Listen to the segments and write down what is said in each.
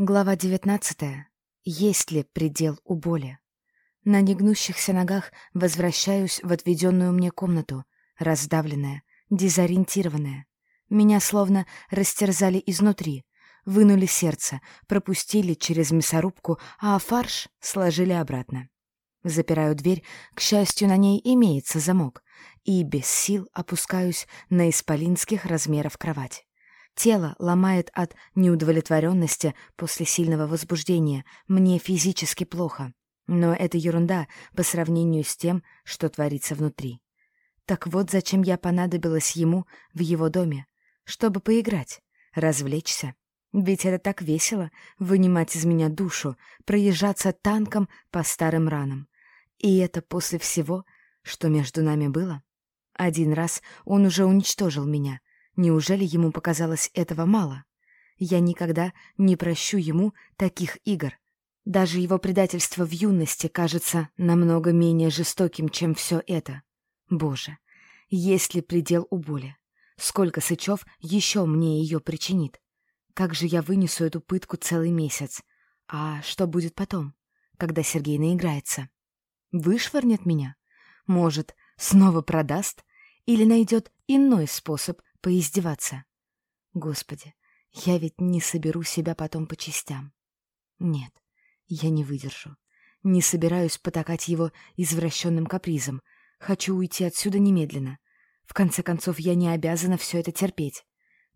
Глава девятнадцатая. Есть ли предел у боли? На негнущихся ногах возвращаюсь в отведенную мне комнату, раздавленная, дезориентированная. Меня словно растерзали изнутри, вынули сердце, пропустили через мясорубку, а фарш сложили обратно. Запираю дверь, к счастью, на ней имеется замок, и без сил опускаюсь на исполинских размеров кровать. Тело ломает от неудовлетворенности после сильного возбуждения. Мне физически плохо. Но это ерунда по сравнению с тем, что творится внутри. Так вот зачем я понадобилась ему в его доме. Чтобы поиграть, развлечься. Ведь это так весело — вынимать из меня душу, проезжаться танком по старым ранам. И это после всего, что между нами было. Один раз он уже уничтожил меня. Неужели ему показалось этого мало? Я никогда не прощу ему таких игр. Даже его предательство в юности кажется намного менее жестоким, чем все это. Боже, есть ли предел у боли? Сколько Сычев еще мне ее причинит? Как же я вынесу эту пытку целый месяц? А что будет потом, когда Сергей наиграется? Вышвырнет меня? Может, снова продаст? Или найдет иной способ поиздеваться? Господи, я ведь не соберу себя потом по частям. Нет, я не выдержу. Не собираюсь потакать его извращенным капризом. Хочу уйти отсюда немедленно. В конце концов, я не обязана все это терпеть.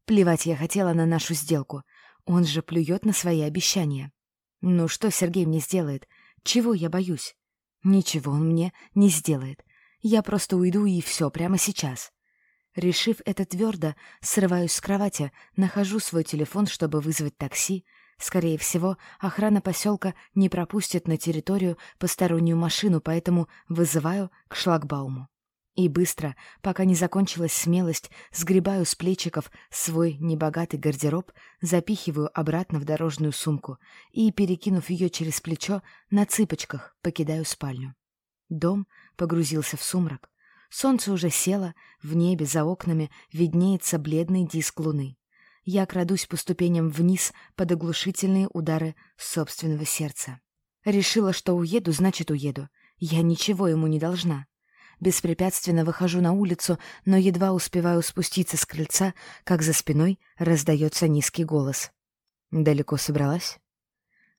Плевать я хотела на нашу сделку. Он же плюет на свои обещания. Ну что Сергей мне сделает? Чего я боюсь? Ничего он мне не сделает. Я просто уйду и все, прямо сейчас. Решив это твердо, срываюсь с кровати, нахожу свой телефон, чтобы вызвать такси. Скорее всего, охрана поселка не пропустит на территорию постороннюю машину, поэтому вызываю к шлагбауму. И быстро, пока не закончилась смелость, сгребаю с плечиков свой небогатый гардероб, запихиваю обратно в дорожную сумку и, перекинув ее через плечо, на цыпочках покидаю спальню. Дом погрузился в сумрак. Солнце уже село, в небе за окнами виднеется бледный диск луны. Я крадусь по ступеням вниз под оглушительные удары собственного сердца. Решила, что уеду, значит уеду. Я ничего ему не должна. Беспрепятственно выхожу на улицу, но едва успеваю спуститься с крыльца, как за спиной раздается низкий голос. «Далеко собралась?»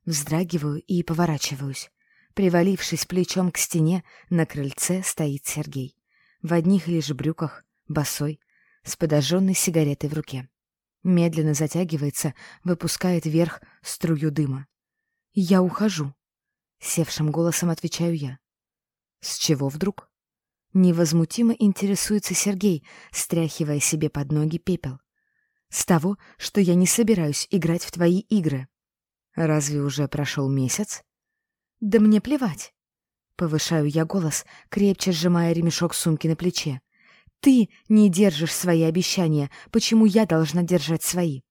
Вздрагиваю и поворачиваюсь. Привалившись плечом к стене, на крыльце стоит Сергей. В одних лишь брюках, босой, с подожженной сигаретой в руке. Медленно затягивается, выпускает вверх струю дыма. «Я ухожу», — севшим голосом отвечаю я. «С чего вдруг?» Невозмутимо интересуется Сергей, стряхивая себе под ноги пепел. «С того, что я не собираюсь играть в твои игры». «Разве уже прошел месяц?» «Да мне плевать». Повышаю я голос, крепче сжимая ремешок сумки на плече. «Ты не держишь свои обещания. Почему я должна держать свои?»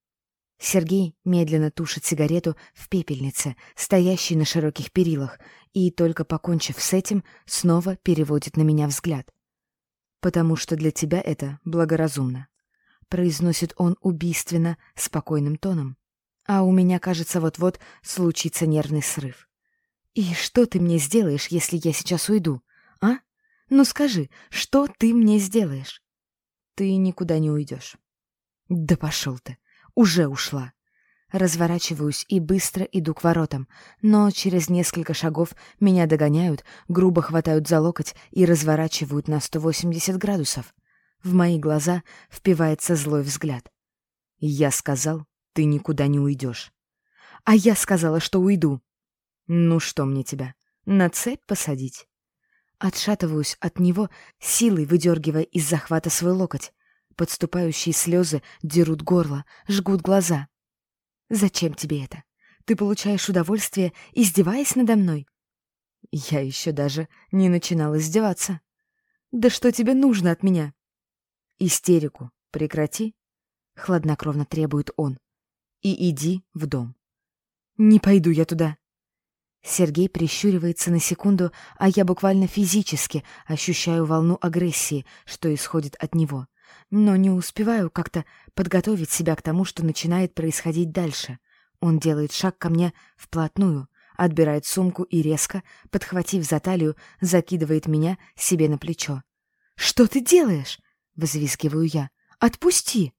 Сергей медленно тушит сигарету в пепельнице, стоящей на широких перилах, и, только покончив с этим, снова переводит на меня взгляд. «Потому что для тебя это благоразумно», — произносит он убийственно, спокойным тоном. А у меня, кажется, вот-вот случится нервный срыв. «И что ты мне сделаешь, если я сейчас уйду, а? Ну скажи, что ты мне сделаешь?» «Ты никуда не уйдешь». «Да пошел ты!» Уже ушла. Разворачиваюсь и быстро иду к воротам, но через несколько шагов меня догоняют, грубо хватают за локоть и разворачивают на 180 градусов. В мои глаза впивается злой взгляд. Я сказал, ты никуда не уйдешь. А я сказала, что уйду. Ну что мне тебя, на цепь посадить? Отшатываюсь от него, силой выдергивая из захвата свой локоть. Подступающие слезы дерут горло, жгут глаза. «Зачем тебе это? Ты получаешь удовольствие, издеваясь надо мной?» Я еще даже не начинала издеваться. «Да что тебе нужно от меня?» «Истерику прекрати», — хладнокровно требует он. «И иди в дом». «Не пойду я туда». Сергей прищуривается на секунду, а я буквально физически ощущаю волну агрессии, что исходит от него но не успеваю как-то подготовить себя к тому, что начинает происходить дальше. Он делает шаг ко мне вплотную, отбирает сумку и резко, подхватив за талию, закидывает меня себе на плечо. «Что ты делаешь?» — взвизгиваю я. «Отпусти!»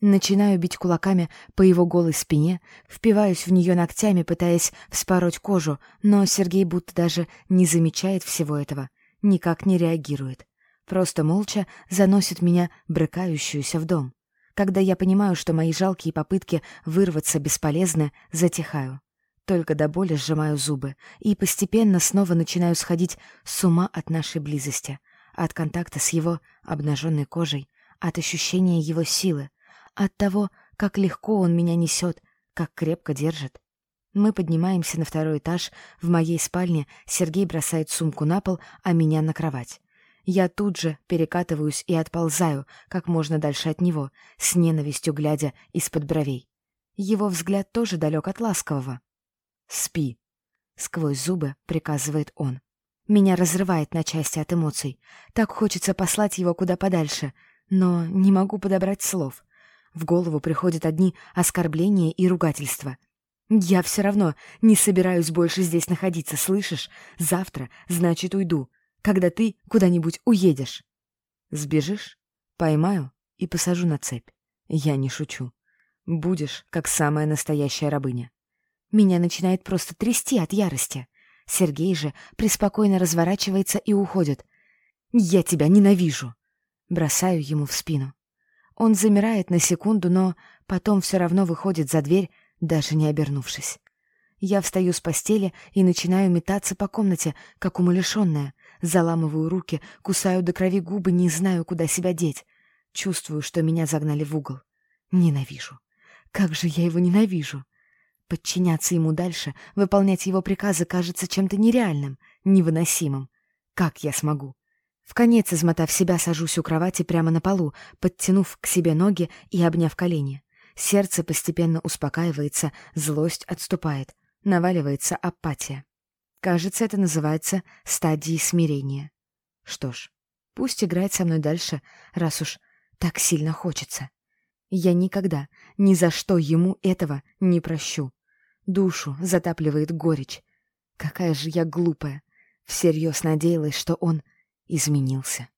Начинаю бить кулаками по его голой спине, впиваюсь в нее ногтями, пытаясь вспороть кожу, но Сергей будто даже не замечает всего этого, никак не реагирует. Просто молча заносит меня, брыкающуюся в дом. Когда я понимаю, что мои жалкие попытки вырваться бесполезны, затихаю. Только до боли сжимаю зубы и постепенно снова начинаю сходить с ума от нашей близости, от контакта с его обнаженной кожей, от ощущения его силы, от того, как легко он меня несет, как крепко держит. Мы поднимаемся на второй этаж. В моей спальне Сергей бросает сумку на пол, а меня на кровать. Я тут же перекатываюсь и отползаю, как можно дальше от него, с ненавистью глядя из-под бровей. Его взгляд тоже далек от ласкового. «Спи», — сквозь зубы приказывает он. Меня разрывает на части от эмоций. Так хочется послать его куда подальше, но не могу подобрать слов. В голову приходят одни оскорбления и ругательства. «Я все равно не собираюсь больше здесь находиться, слышишь? Завтра, значит, уйду, когда ты куда-нибудь уедешь». «Сбежишь? Поймаю и посажу на цепь. Я не шучу. Будешь, как самая настоящая рабыня». Меня начинает просто трясти от ярости. Сергей же преспокойно разворачивается и уходит. «Я тебя ненавижу!» Бросаю ему в спину. Он замирает на секунду, но потом все равно выходит за дверь, даже не обернувшись. Я встаю с постели и начинаю метаться по комнате, как умалишенная. Заламываю руки, кусаю до крови губы, не знаю, куда себя деть. Чувствую, что меня загнали в угол. Ненавижу. Как же я его ненавижу. Подчиняться ему дальше, выполнять его приказы кажется чем-то нереальным, невыносимым. Как я смогу? В конец, измотав себя, сажусь у кровати прямо на полу, подтянув к себе ноги и обняв колени. Сердце постепенно успокаивается, злость отступает, наваливается апатия. Кажется, это называется стадией смирения. Что ж, пусть играет со мной дальше, раз уж так сильно хочется. Я никогда, ни за что ему этого не прощу. Душу затапливает горечь. Какая же я глупая. Всерьез надеялась, что он изменился.